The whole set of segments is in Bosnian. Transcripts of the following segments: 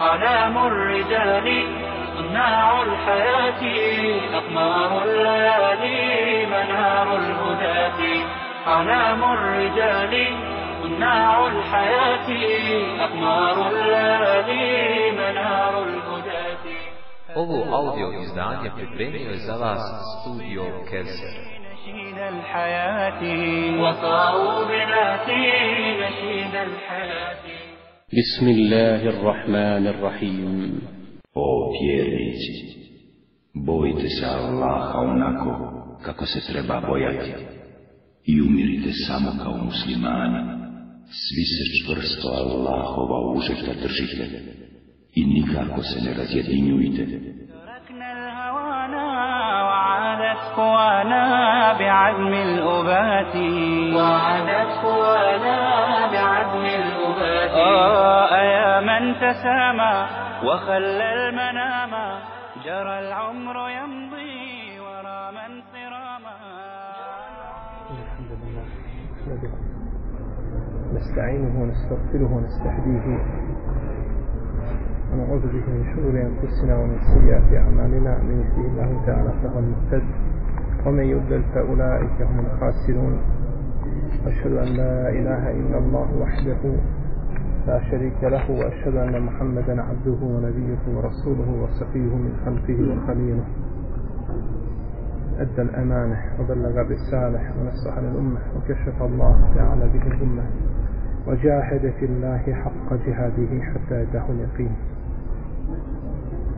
أعلام الرجال صناع الحياة أقمار الليالي منار الهداة. أعلام الرجال صناع الحياة أقمار الليالي منار الهداة. Ovo audio izdanje pripremio je za vas studio Kelser. نشيد الحياة. وصاروا بناتي نشيد الحياة. بسم الله الرحمن الرحيم O vjernici, bojte se Allaha onako kako se treba bojati i umirite samo kao muslimani. Svi se čvrsto Allahova užeta držite i nikako se ne razjedinjujte. تركنا الهوانا وعادت قوانا بعزم الأبات وعادت قوانا بعزم الأبات آه تسامى وخلى المنام جرى العمر يمضي ورا من صراما. الحمد لله نحمده نستعينه ونستغفره ونستهديه. ونعوذ به من شرور أنفسنا ومن سيئات أعمالنا من يهده الله تعالى فهو المهتد ومن يضلل فأولئك هم الخاسرون. أشهد أن لا إله إلا الله وحده لا شريك له وأشهد أن محمدا عبده ونبيه ورسوله وصفيه من خلقه وخليله. أدى الأمانة وبلغ الرسالة ونصح للأمة وكشف الله تعالى به الأمة وجاهد في الله حق جهاده حتى يتاه اليقين.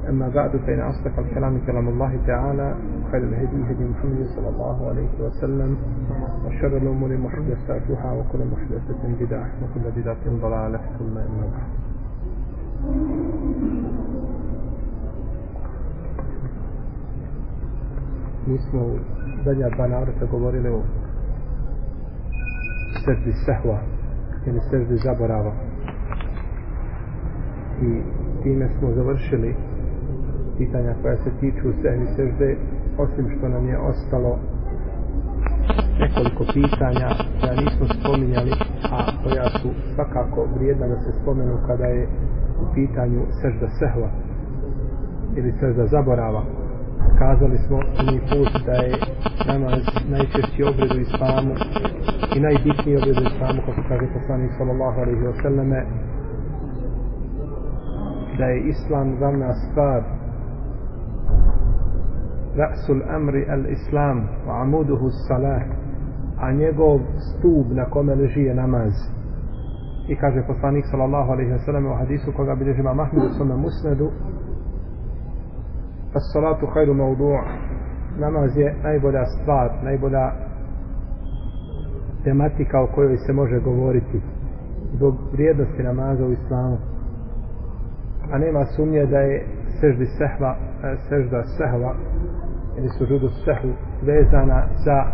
أما بعد فإن أصدق الكلام كلام الله تعالى وخير الهدي هدي محمد صلى الله عليه وسلم وشر الأمور محدثاتها وكل محدثة بدعة وكل بدعة ضلالة ثم أما بعد. Mi smo u zadnja dva navrata govorili o srdi sehva ili srdi zaborava. I time smo završili pitanja koja se tiču sehvi sežde osim što nam je ostalo nekoliko pitanja koja nismo spominjali a koja su svakako vrijedna da se spomenu kada je u pitanju sežda sehva ili sežda zaborava. Kazali smo mi put da je namaz najčešći obred u islamu i najbitniji obred u islamu kako kaže poslanik sallallahu alaihi wa sallame da je islam glavna stvar rasul amri al islam wa amuduhu salah a njegov stub na kome leži je namaz i kaže poslanik sallallahu alaihi wa sallam u hadisu koga bilježi imam Ahmed u svome musnedu As-salatu khairu mawdu' namaz je najbolja stvar, najbolja tematika o kojoj se može govoriti zbog vrijednosti namaza u islamu. A nema sumnje da je seždi sehva, e, sežda sehva ili sužudu sehu vezana za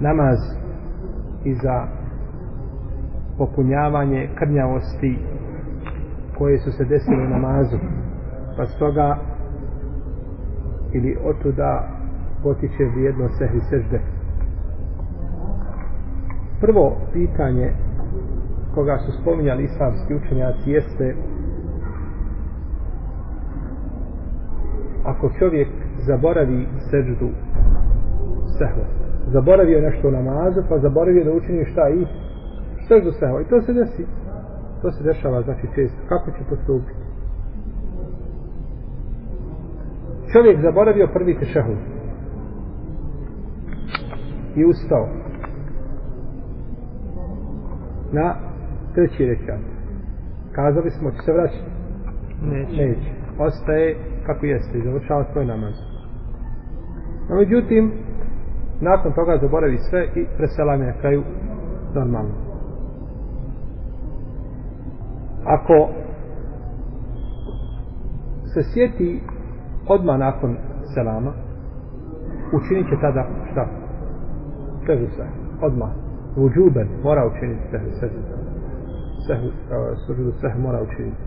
namaz i za popunjavanje krnjavosti koje su se desile u namazu. Pa stoga ili otuda potiče vrijedno sehvi sežde. Prvo pitanje koga su spominjali islamski učenjaci jeste ako čovjek zaboravi seždu sehva. Zaboravio nešto u namazu pa zaboravio da učini šta i seždu sehva. I to se desi. To se dešava znači često. Kako će postupiti? Čovjek zaboravio prvi tešahud i ustao. Na treći rekat. Kazali smo će se vraćati? Neće, neće. ostaje kako jeste i završava svoj namaz no međutim nakon toga zaboravi sve i preselanje na kraju normalno ako se sjeti odmah nakon selama učinit će tada šta? Sehu se, odmah. Vuđuben mora učiniti sehu sežu, sežu, eh, sežu, sehu mora učiniti.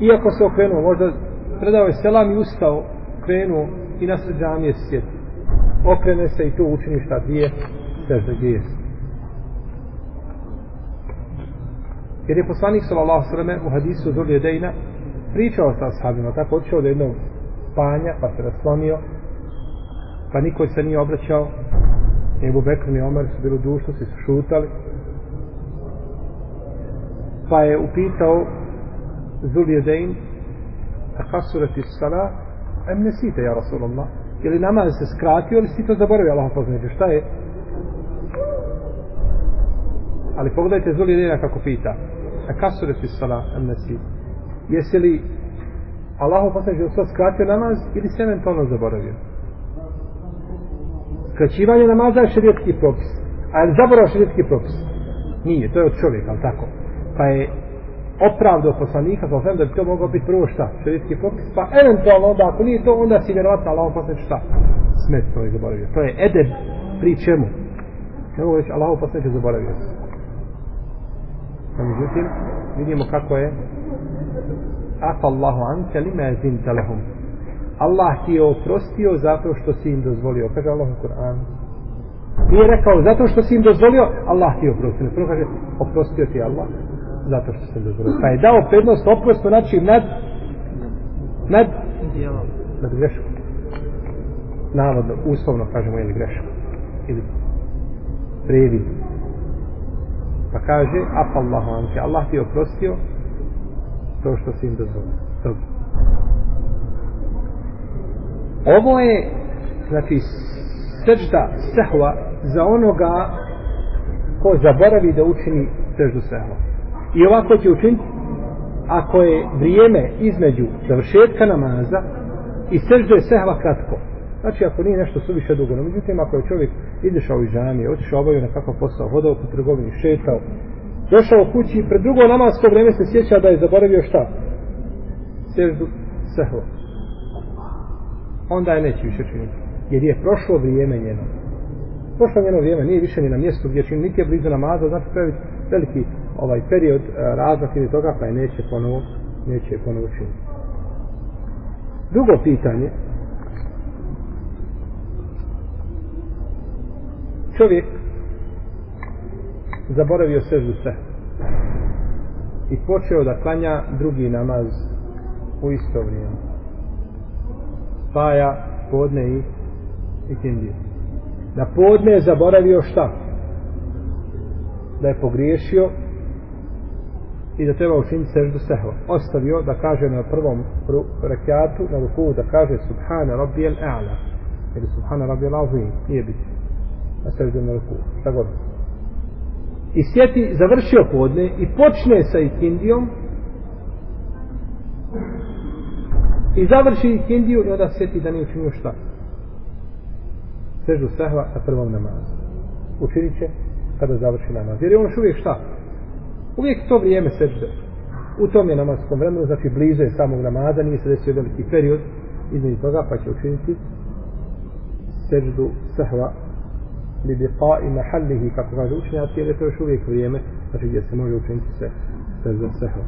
Iako se okrenuo, možda predao je selam i ustao, krenuo i na sređanje se sjeti. Okrene se i to učini šta dvije sežde, gdje je. Jer je poslanik sallallahu sallam u hadisu Zul Jedejna pričao sa ashabima, tako odšao do jednog panja, pa se raslonio, pa niko se nije obraćao, Ebu Bekr i Omar su bili dušno, svi su šutali, pa je upitao Zul A kasurati sala, em nesite, ja Rasulullah, je li namaz se skratio ili si to zaboravio, Allah poznaje, šta je? Ali pogledajte Zuli Jedeina kako pita, a kasurati sala, em nesite, jesi li Allahu poslanik je to skratio namaz ili se eventualno zaboravio. Skraćivanje namaza je šerijetski propis. A je zaboravio šerijetski propis? Nije, to je od čovjeka, ali tako. Pa je opravdao poslanika, pa da bi to mogao biti prvo šta? Šerijetski propis. Pa eventualno onda, ako nije to, onda si vjerovatno Allahu poslanik šta? Smet to je zaboravio. To je edeb pri čemu? Ne mogu reći, Allahu poslanik je zaboravio. A međutim, vidimo kako je afa Allahu anke lima zinta lahum. Allah ti je oprostio zato što si im dozvolio. Kaže Allah u Kur'anu. Nije rekao zato što si im dozvolio, Allah ti je oprostio. Prvo kaže, oprostio ti Allah zato što im dozvolio. Pa je dao prednost oprostu, znači nad nad nad grešku. Navodno, uslovno kažemo, ili grešku. Ili previd. Pa kaže, Allahu anke. Allah ti je oprostio to što si im dozvolio. Dobro. Ovo je, znači, sežda sehva za onoga ko zaboravi da učini seždu sehva. I ovako će učiniti ako je vrijeme između završetka namaza i sežde sehva kratko. Znači, ako nije nešto suviše dugo, no međutim, ako je čovjek izišao iz džamije, otišao obavio nekakav posao, hodao po trgovini, šetao, došao kući i pred drugo namasko vrijeme se sjeća da je zaboravio šta? Seždu sehva. Onda je neće više činiti. Jer je prošlo vrijeme njeno. Prošlo njeno vrijeme, nije više ni na mjestu gdje čini, niti je blizu namaza, znači pravi veliki ovaj period e, razlog ili toga, pa je neće ponovo, neće ponovo činiti. Drugo pitanje. Čovjek zaboravio seždu sve i počeo da klanja drugi namaz u isto vrijeme spaja podne i ikindije na podne je zaboravio šta da je pogriješio i da treba učiniti seždu sehva. Ostavio da kaže na prvom rekiatu na ruku da kaže subhana rabbi al-a'la ili subhana rabbi al-azim nije biti na seždu na ruku šta god. I sjeti, završio podne i počne sa ikindijom. I završi ikindiju i onda sjeti da nije učinio šta. Seždu sehva na prvom namazu. Učinit će kada završi namaz. Jer je on uvijek šta? Uvijek to vrijeme sežde u tom je namaskom vremenu znači bliže je samog namaza nije se desio veliki period između toga pa će učiniti seždu sehva li bi i mahallihi kako kaže učenjaci jer je to još uvijek vrijeme znači gdje se može učiniti se sve sehva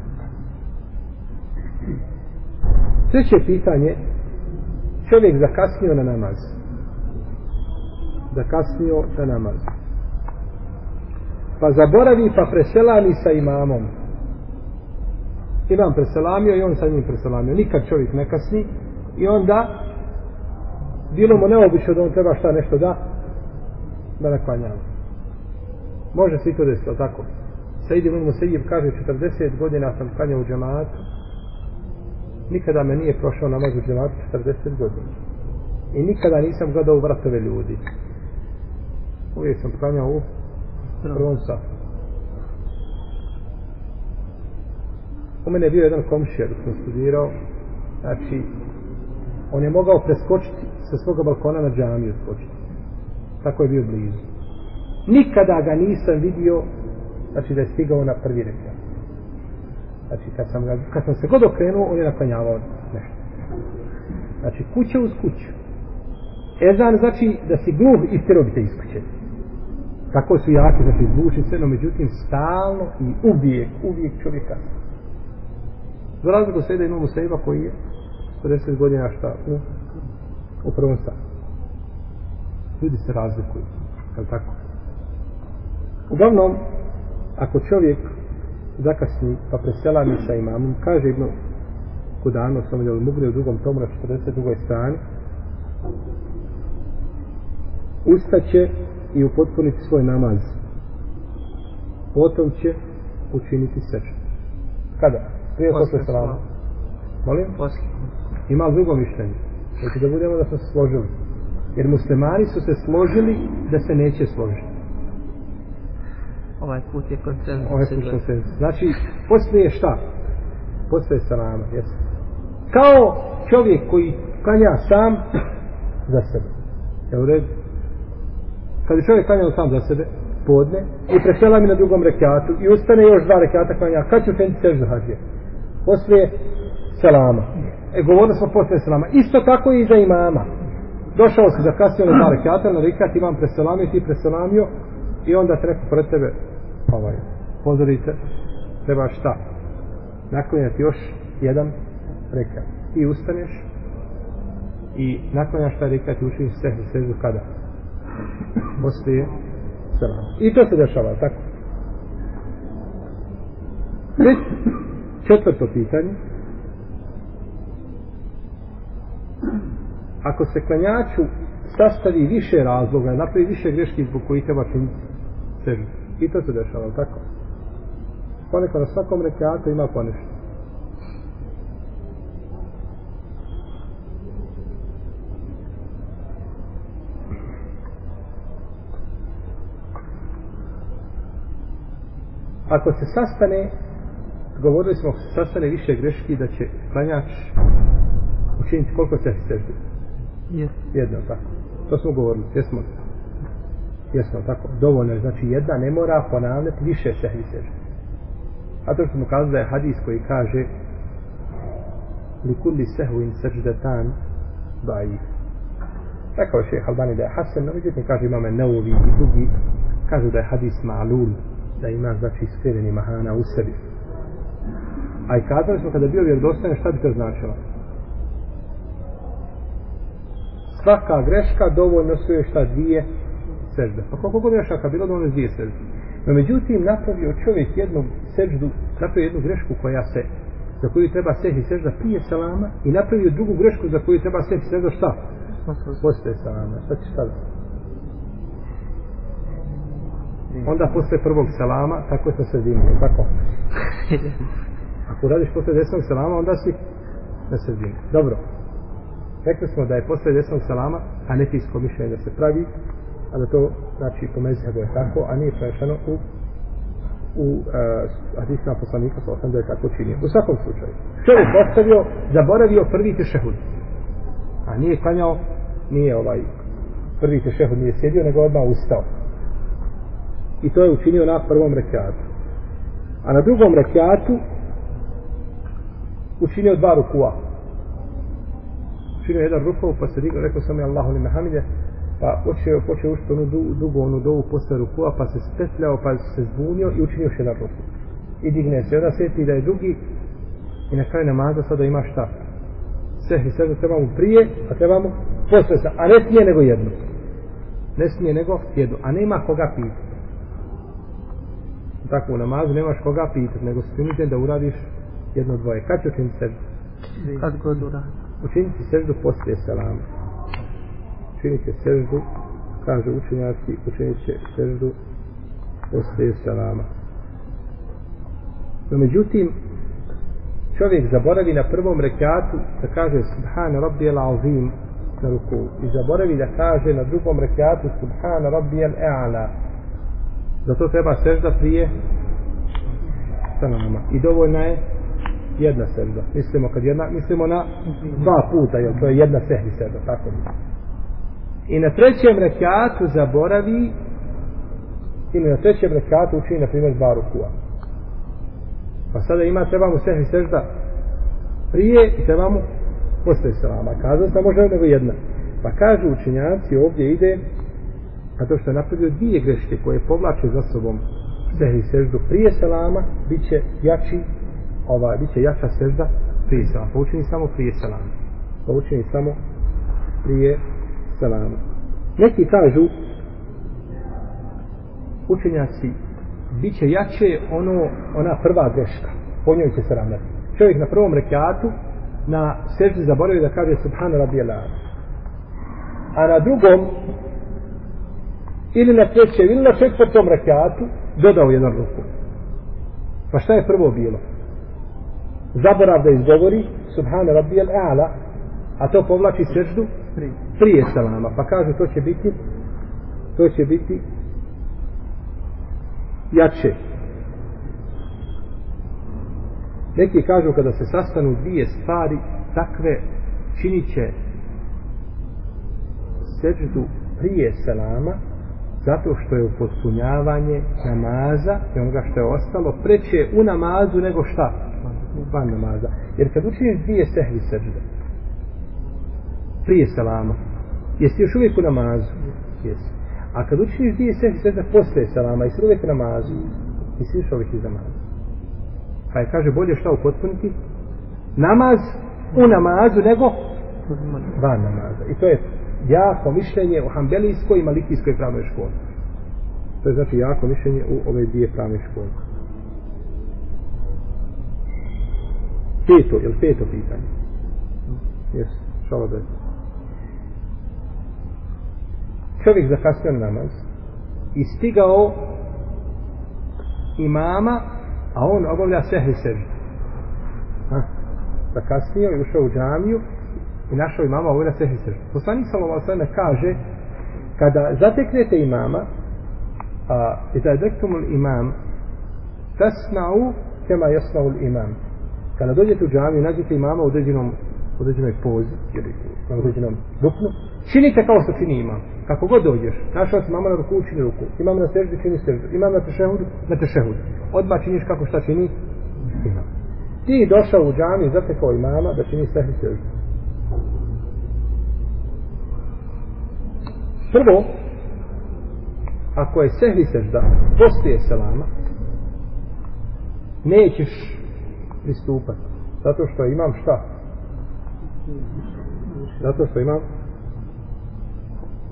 treće pitanje čovjek zakasnio na namaz. Zakasnio na namaz pa zaboravi pa preselami sa imamom imam preselamio i on sa njim preselamio nikad čovjek ne kasni i onda bilo mu neobično da on treba šta nešto da da naklanjamo. Može se i to desiti, tako? Sejdi Ibn Musayyib kaže 40 godina sam klanjao u džematu nikada me nije prošao namaz u džematu 40 godina. I nikada nisam gledao u vratove ljudi. Uvijek sam klanjao u prvom safu. U mene je bio jedan komšija dok sam studirao. Znači, on je mogao preskočiti sa svoga balkona na džamiju skočiti tako je bio blizu. Nikada ga nisam vidio, znači da je stigao na prvi rekiat. Znači kad sam, ga, kad sam se god okrenuo, on je naklanjavao nešto. Znači kuća uz kuću. Ezan znači da si gluh i stjerobite iz kuće. Tako su jaki, znači zvuči se, no međutim stalno i uvijek, uvijek čovjeka. Za razliku sada imamo sejba koji je 40 godina šta u, u prvom stanu ljudi se razlikuju. Je tako? Uglavnom, ako čovjek zakasni pa preselani sa imamom, kaže Ibn Kudano, sam je Mugri u drugom tomu na 42. strani, ustaće i upotpuniti svoj namaz. Potom će učiniti sežu. Kada? Prije posle salama. Molim? Poslije. Ima drugo mišljenje? Znači da budemo da smo se složili. Jer muslimani su se složili da se neće složiti. Ovaj put je konsenzus. Ovaj put konsenzus. Znači, poslije šta? Poslije salama, jesu. Kao čovjek koji klanja sam za sebe. Je u redu? Kad je čovjek klanjao sam za sebe, podne, i presela mi na drugom rekiatu, i ustane još dva rekiata klanja, kad će učiniti seždu hađije? Poslije selama. E, govorili smo poslije selama. Isto tako i za imama. Došao si zakasnio na dva rekiata, na rekiat imam preselamio, ti preselamio, i onda te neko pred tebe, ovaj, pozorite, treba šta? Naklanjati još jedan rekiat. Ti ustaneš, i naklanjaš taj rekiat i učiniš seždu, seždu kada? Poslije selam. I to se dešava, tako? Već četvrto pitanje. Ako se klanjaču sastavi više razloga, napravi više greški zbog koji treba činiti sebi. I to se dešava, tako? Ponekad na svakom rekiatu ima ponešto. Ako se sastane govorili smo ako se sastane više greški da će klanjač učiniti koliko se seždi. Yes. jedno tako. To smo govorili jesmo jesmo tako. Dovoljno je znači jedna ne mora ponavljati više sehvi seždi a to što smo kazali da je hadis koji kaže li kulli sehvin seždetan daif. Rekao šeha Albani da je Hasan no međutim kaže imame Neuvi i drugi kažu da je hadis ma'lul da ima znači skriveni mahana u sebi. A i kazali smo kada je bio vjerodostojan šta bi to značilo? Svaka greška dovoljno su je šta dvije sežde. Pa koliko god grešaka bilo dovoljno dvije sežde. No međutim napravio čovjek jednu seždu, napravio jednu grešku koja se za koju treba seždi sežda prije salama i napravio drugu grešku za koju treba seždi sežda šta? Poslije salama. Šta će staviti? Onda posle prvog salama, tako se sredini, tako? Ako radiš posle desnog salama, onda si na sredini. Dobro. Rekli smo da je posle desnog salama hanefijsko mišljenje da se pravi, a da to, znači, po mezhebu je tako, a nije prešano u u uh, hadisima poslanika sa osam da je tako činio. U svakom slučaju. Čovjek ostavio, zaboravio prvi tešehud. A nije klanjao, nije ovaj prvi tešehud nije sjedio, nego odmah ustao i to je učinio na prvom rekiatu. A na drugom rekiatu učinio dva rukua. Učinio jedan rukov, pa se digao, rekao sam je Allahu li mehamide, pa počeo, počeo ušto onu du, dugu onu dovu posle rukua, pa se spetljao, pa se zbunio i učinio još jedan ruku. I digne se, onda sjeti da je drugi i na kraju namaza sada ima šta? Sehvi sada trebamo prije, a trebamo posle sa, a ne smije nego jedno. Ne smije nego jedno, a nema koga pitati tako u namazu nemaš koga pitati, nego se primite da uradiš jedno dvoje. Kad će učiniti seždu? Kad god uradi. Učiniti seždu poslije selama. Učinite seždu, kaže učenjaci, učinit će seždu poslije selama. No međutim, čovjek zaboravi na prvom rekatu da kaže Subhan Rabbi al azim na ruku i zaboravi da kaže na drugom rekatu Subhan Rabbi al Zato treba sežda prije salama. I dovoljna je jedna sežda. Mislimo kad jedna, mislimo na dva puta, jer to je jedna sehni sežda, tako bi. I na trećem rekiatu zaboravi ili na trećem rekiatu učini, na primjer, dva rukua. Pa sada ima, treba mu sehni sežda prije i treba mu posle salama. Kazao sam može nego jedna. Pa kažu učinjaci, ovdje ide a to što je napravio dvije greške koje povlače za sobom sehri seždu prije selama, bit će jači, ova, bit će jača sežda prije selama. Poučeni samo prije selama. Poučeni samo prije selama. Neki kažu učenjaci bit će jače ono, ona prva greška. Po njoj će se ravnati. Čovjek na prvom rekiatu na seždi zaboravio da kaže Subhana Rabijela. A na drugom ili na trećem ili na četvrtom rekiatu dodao jedan ruku. Pa šta je prvo bilo? Zaborav da izgovori Subhana rabbi ala, a to povlači seždu prije salama. Pa kaže to će biti to će biti jače. Neki kažu kada se sastanu dvije stvari takve činit će seždu prije selama zato što je upotpunjavanje namaza i onoga što je ostalo preće u namazu nego šta? Van namaza. Jer kad učiniš dvije sehvi sežde prije selama jesi još uvijek u namazu? Jesi. A kad učiniš dvije sehvi sežde posle selama jesi uvijek u namazu? Jesi još uvijek iz namaza. Pa je kaže bolje šta upotpuniti? Namaz u namazu nego van namaza. I to je jako mišljenje u Hanbelijskoj i Malikijskoj pravnoj školi. To je znači jako mišljenje u ove dvije pravne škole. Peto, je peto pitanje? Jes, šalo da je. Čovjek zakasnio namaz i stigao imama a on obavlja sehri seždu. Zakasnio i ušao u džamiju i našao imama obavlja sehri seždu. Poslanik sallallahu alejhi ve kaže kada zateknete imama a iza dektumul imam tasna'u kema yasma'u imam. Kada dođete u džamiju nađete imama u određenom određenoj pozi ili na određenom ruknu činite kao što čini imam. Kako god dođeš našao si mama na ruku čini ruku. Imam na seždu čini seždu. Imam na tešehudu na tešehudu odmah činiš kako šta čini imam. Ti došao u džamiju zatekao imama da čini sehri seždu. Prvo ako je sehvi sežda poslije selama nećeš pristupati. Zato što imam šta? Zato što imam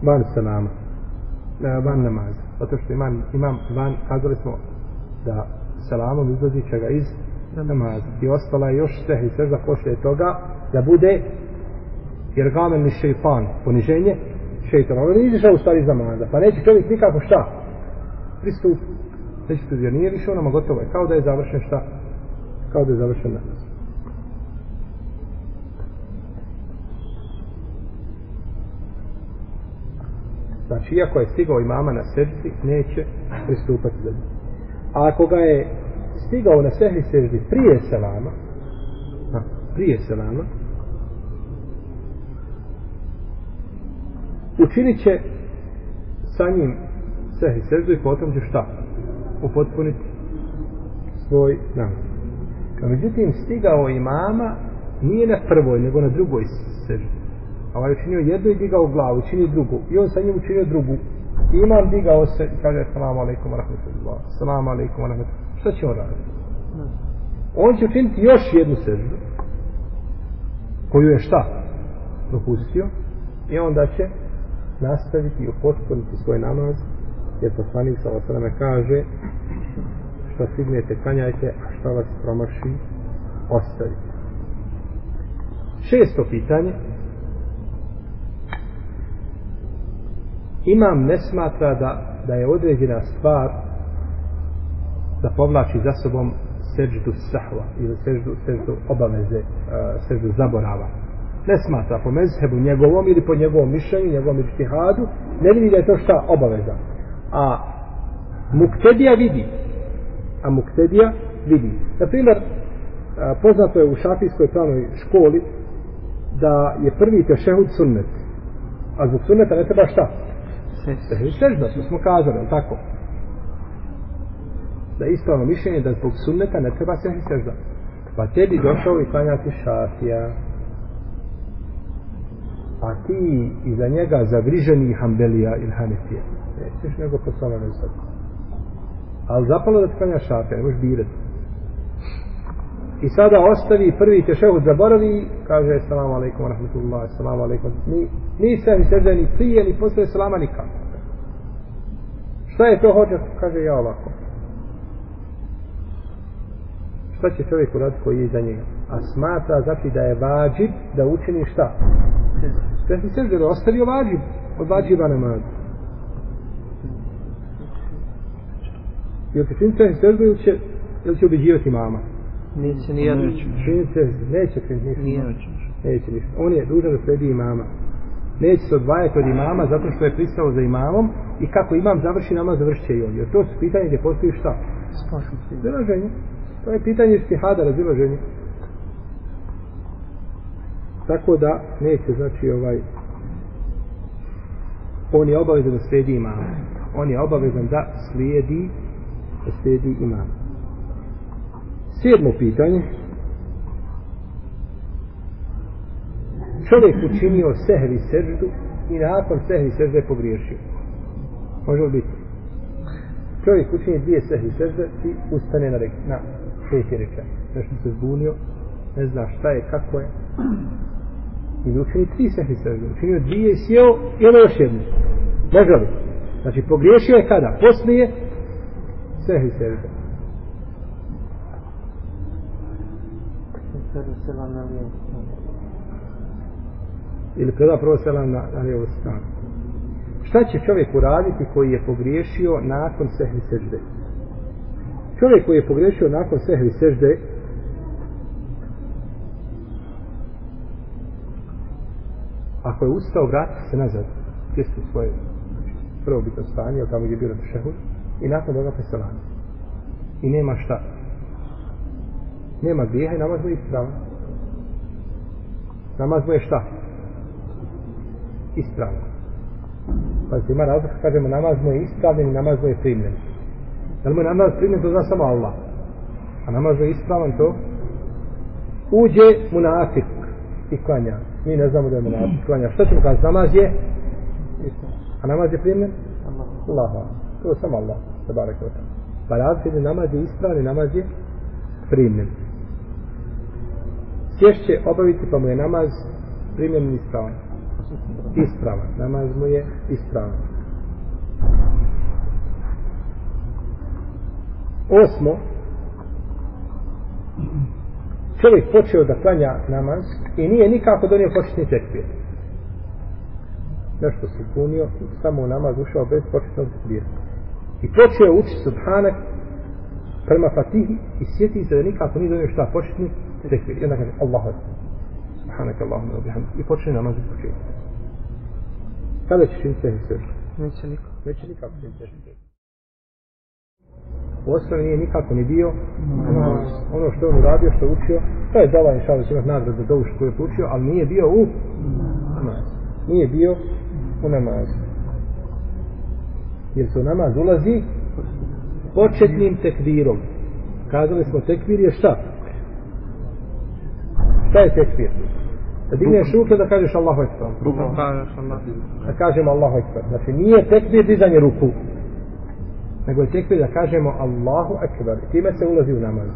van selama. E, van namaza. Zato što imam, imam van kazali smo da selamom izlazi čega iz namaza. I ostala je još sehvi sežda poslije toga da bude jer gamen li šeitan? Poniženje šeitan. Ono nije izišao u stvari iz namaza. Pa neće čovjek nikako šta? Pristup. Neće se jer nije više onama gotovo je. Kao da je završen šta? Kao da je završen namaz. Znači, iako je stigao imama na seždi, neće pristupati za njim. A ako ga je stigao na sehri seždi prije selama, a, prije selama, učinit će sa njim sehri seždu i potom će šta? Upotpuniti svoj namaz. Kad međutim stigao imama, nije na prvoj, nego na drugoj seždu. A ovaj učinio jednu i digao glavu, učinio drugu. I on sa njim učinio drugu. I imam digao se i kaže salamu alaikum rahmetullah, salamu alaikum wa. Šta će on raditi? On će učiniti još jednu seždu. Koju je šta? Propustio. I onda će nastaviti i upotpuniti svoj namaz jer poslanik sa osrame kaže što stignete kanjajte a što vas promaši ostavite. Šesto pitanje. Imam ne smatra da, da je određena stvar da povlači za sobom seđdu sahva ili seđdu, seđdu obaveze seđdu zaborava ne smatra po mezhebu njegovom ili po njegovom mišljenju, njegovom ištihadu, ne vidi da je to šta obaveza. A muktedija vidi. A muktedija vidi. Na primjer, poznato je u šafijskoj pravnoj školi da je prvi tešehud sunnet. A zbog sunneta ne treba šta? Sežda, to smo kazali, tako? Da je ispravno mišljenje da zbog sunneta ne treba sežda. Pa tebi došao i klanjati šafija a ti iza njega zavriženi Hanbelija ili Hanefija. Nećeš nego po svome meseku. Ali zapalo da ti klanja šafe, ne možeš birati. I sada ostavi prvi tešehud zaboravi, kaže salamu alaikum wa rahmatullah, salamu alaikum. Ni, ni se ni sede ni prije, ni posle salama nikako. Šta je to hoće? Kaže ja ovako. Šta će čovjek uraditi koji je iza njega? A smatra znači da je vađib da učini šta? Sehvi sežde da ostavio vađib od vađiba namaza. Jel će činiti sežde ili će, ili će ubeđivati mama? Neće ni jedno. Činiti sežde, neće činiti ništa. Nije. Neće ništa. On je dužan da sledi imama. Neće se odvajati od imama zato što je pristao za imamom i kako imam završi namaz, završit će i on. Jer to su pitanje gdje postoji šta? Razilaženje. To je pitanje istihada, razilaženje. Tako da neće, znači, ovaj, on je obavezan da slijedi imama. On je obavezan da slijedi, da slijedi imama. Sedmo pitanje. Čovjek učinio sehvi seždu i nakon sehvi sežde pogriješio. Može li biti? Čovjek učini dvije sehvi sežde i ustane na, rek, na peti reka. Nešto se zbunio, ne zna šta je, kako je. I učini tri sehvi sežde. Učinio dvije i sjeo i ono još jednu. Može li? Znači pogriješio je kada? Poslije sehvi sežde. ili preda prvo selam na, na lijevu stranu. Šta će čovjek uraditi koji je pogriješio nakon sehvi sežde? Čovjek koji je pogriješio nakon sehvi sežde ako je ustao, vrati se nazad mjesto svoje znači, prvo bitno stanje, tamo gdje je bilo šehud i nakon toga preselanje. I nema šta. Nema grijeha i namaz mu je ispravan. Namaz mu je šta? Ispravan. Pa se ima razlika, kažemo namaz mu je ispravljen i namaz mu je primljen. Da li mu je namaz primljen, to zna samo Allah. A namaz mu je ispravan, to uđe munafik i klanja. Mi ne znamo da je munafik klanja. Što ćemo kazati? Namaz je a namaz je primljen? Allah. To je samo Allah. Se barek od Pa razlika namaz je ispravni, namaz je primljen. Sješće obaviti pa mu je namaz primljen i ispravan ispravan. Namaz mu je ispravan. Osmo, čovjek počeo da klanja namaz i nije nikako donio početni tekbir. Nešto se punio, samo u namaz ušao bez početnog tekbira. I počeo učiti subhanak prema fatihi i sjeti se da nikako nije donio šta početni tekbir. I onda kaže Allahu Akbar. Subhanak Allahumma wa. I počne namaz iz početka. Kada ćeš im se srži? Neće niko. Neće nikako srži. U osnovi nije nikako ni bio namaz. Ono što on uradio, što učio, to je dala inšala će imati nagradu za dovu što je učio, ali nije bio u namaz. Nije bio u namaz. Jer se u namaz ulazi početnim tekvirom. Kazali smo tekvir je šta? Šta je tekvir? Da digneš ruke da kažeš Allahu Ekber. Da kažemo Allahu Ekber. Znači nije tekbir dizanje ruku. Nego je tekbir da kažemo Allahu Ekber. I time se ulazi u namaz.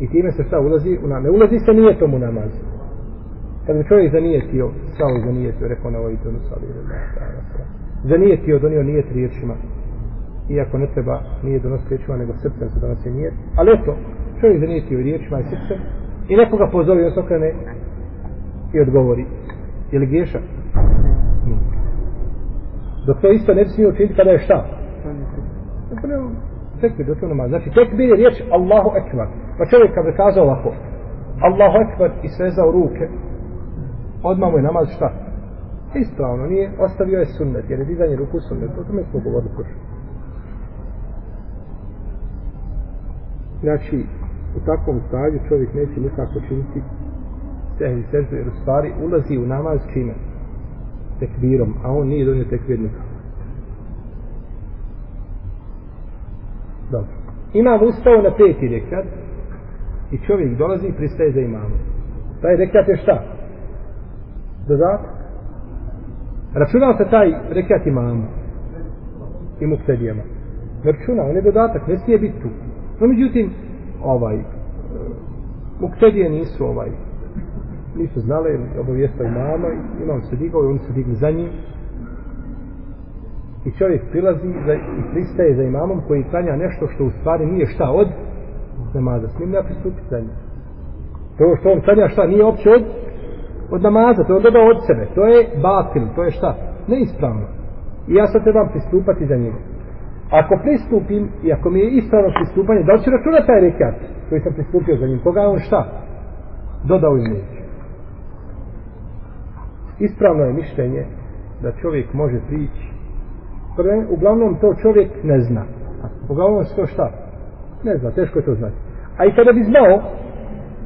I time se šta ulazi u namaz. Ne ulazi se nijetom u namaz. Kad bi čovjek zanijetio, sao zanijetio, rekao na ovoj tonu sali. Zanijetio, donio nijet riječima. Iako ne treba nije donositi riječima, nego srcem se donosi nijet. Ali eto, čovjek zanijetio riječima i srcem. I nekoga pozove, on se okrene i odgovori. Je li griješan? Nije. Dok to isto ne smio učiniti kada je šta? Tekbir, do to namaz. Znači, tekbir je riječ Allahu Ekber. Pa čovjek kad bi kazao ovako, Allahu Ekber i svezao ruke, odmah mu je namaz šta? Ispravno, nije, ostavio je sunnet, jer je dizanje ruku sunnet, o tome smo govorili prošlo. Znači, u takvom stanju čovjek neće nikako činiti sehvi seždu, jer u stvari ulazi u namaz čime? Tekbirom, a on nije donio tekbir nikako. Dobro. Imam ustao na peti rekat i čovjek dolazi i pristaje za imamom. Taj rekat je šta? Dodatak. Računao se taj rekat imamu i muktedijama. Ne računao, on je dodatak, ne smije biti tu. No međutim, ovaj, muktedije nisu ovaj, nisu znali, obavijestao imama, imam se digao i oni su digli za njim. I čovjek prilazi za, i pristaje za imamom koji klanja nešto što u stvari nije šta od namaza, njim ja pristupiti za njim. To što on klanja šta, nije opće od, od namaza, to je on dodao od sebe, to je batil, to je šta, neispravno. I ja sad trebam pristupati za njega. Ako pristupim, i ako mi je ispravno pristupanje, da li će računati taj rekat koji sam pristupio za njim, koga je on šta? Dodao im neće. Ispravno je mišljenje da čovjek može prići. Prve, uglavnom to čovjek ne zna. Uglavnom se to šta? Ne zna, teško je to znati. A i kada bi znao,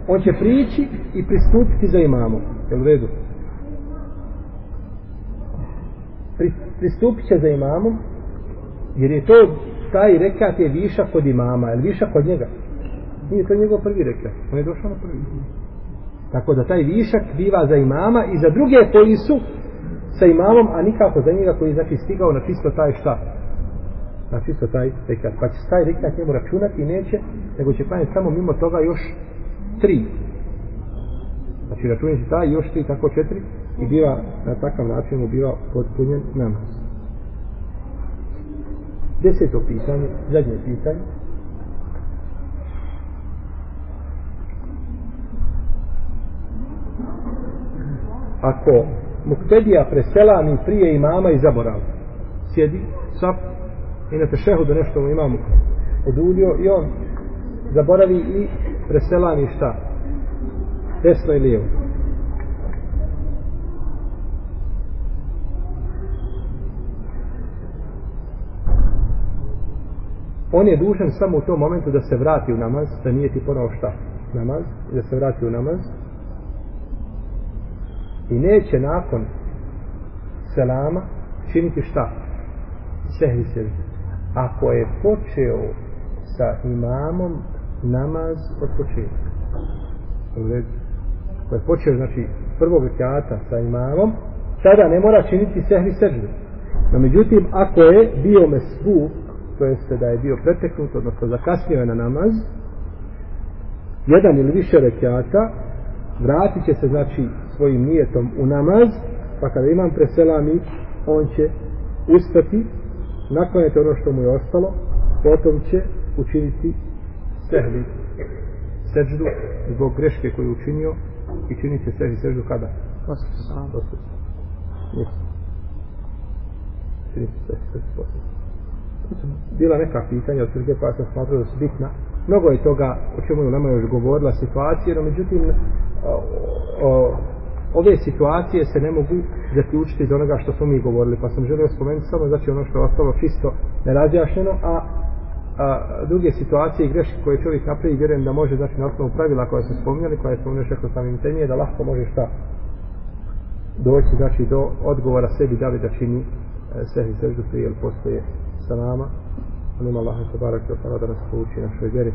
on će prići i pristupiti za imamom. Je u redu? Pri, pristupit će za imamom, jer je to, taj rekat je viša kod imama, je viša kod njega? Nije to njegov prvi rekat, on je došao na prvi. Tako da taj višak biva za imama i za druge koji su sa imamom, a nikako za njega koji je znači stigao na čisto taj šta? Na čisto taj rekat. Pa će taj rekat njemu računati i neće, nego će klanjati samo mimo toga još tri. Znači računati će taj još tri, tako četiri i biva na takav način mu biva potpunjen namaz. Deseto pitanje, zadnje pitanje. Ako muktedija preselami prije imama i zaborav, sjedi, sap, i na tešehu da nešto mu imamo odulio i on zaboravi i preselami šta? Desno i lijevo. on je dužan samo u tom momentu da se vrati u namaz, da nije ti ponovo šta? Namaz, da se vrati u namaz. I neće nakon selama činiti šta? Sehvi sežde. Ako je počeo sa imamom namaz od početka. Ako je počeo, znači, prvog rekata sa imamom, tada ne mora činiti sehvi sežde. No, međutim, ako je bio mesbu, to jeste da je bio preteknut, odnosno zakasnio je na namaz, jedan ili više rekiata, vratit će se, znači, svojim nijetom u namaz, pa kada imam preselami, on će ustati, nakloniti ono što mu je ostalo, potom će učiniti sehvi, seđdu, zbog greške koju je učinio, i činit će sehvi seđdu kada? Posle. Posle. Nisu. Činit će sehvi seđdu posle bila neka pitanja od Srge koja sam smatrao da su bitna. Mnogo je toga o čemu nama još govorila situacija, no međutim o, o, ove situacije se ne mogu zaključiti iz onoga što smo mi govorili, pa sam želio spomenuti samo znači ono što je ostalo čisto nerazjašnjeno, a, a druge situacije i greške koje čovjek napravi, vjerujem da može znači na osnovu pravila koje su spominjali, koje smo nešto rekao samim temije, da lahko može šta doći znači do odgovora sebi da li da čini e, sebi seždu prije ili postoje sa nama. Molim Allah se barak i da nas pouči našoj vjeri.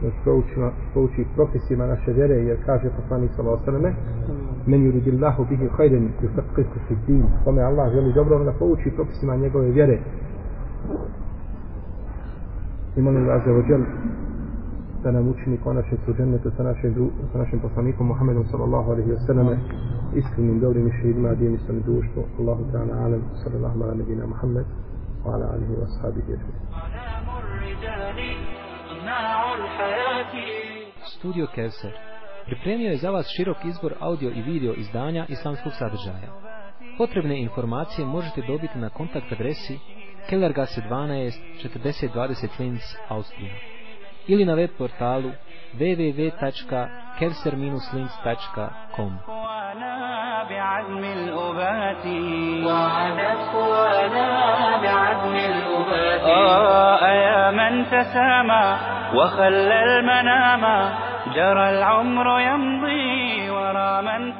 Da nas pouči, pouči propisima naše vjere, jer kaže poslanik sallallahu alejhi ve selleme: "Men yuridillahu bihi khayran yufaqihu fi din." Kome Allah želi dobro, da pouči propisima njegove vjere. I molim Allah za ođel da nam učini konačni su džennetu sa našim, sa našim poslanikom Muhammedom sallallahu alaihi wa sallam iskrenim dobrim i šehidima islam dijemi sam Allahu ta'ala alam. Sallallahu ala nebina Muhammed wa ala alihi wa sahabihi Studio Kevser pripremio je za vas širok izbor audio i video izdanja islamskog sadržaja. Potrebne informacije možete dobiti na kontakt adresi Kellergasse 12 4020 Linz, Austrija. Ili na web portalu وعدت قوانا آه يا من تسامى وخلى المنام جرى العمر يمضي ورا من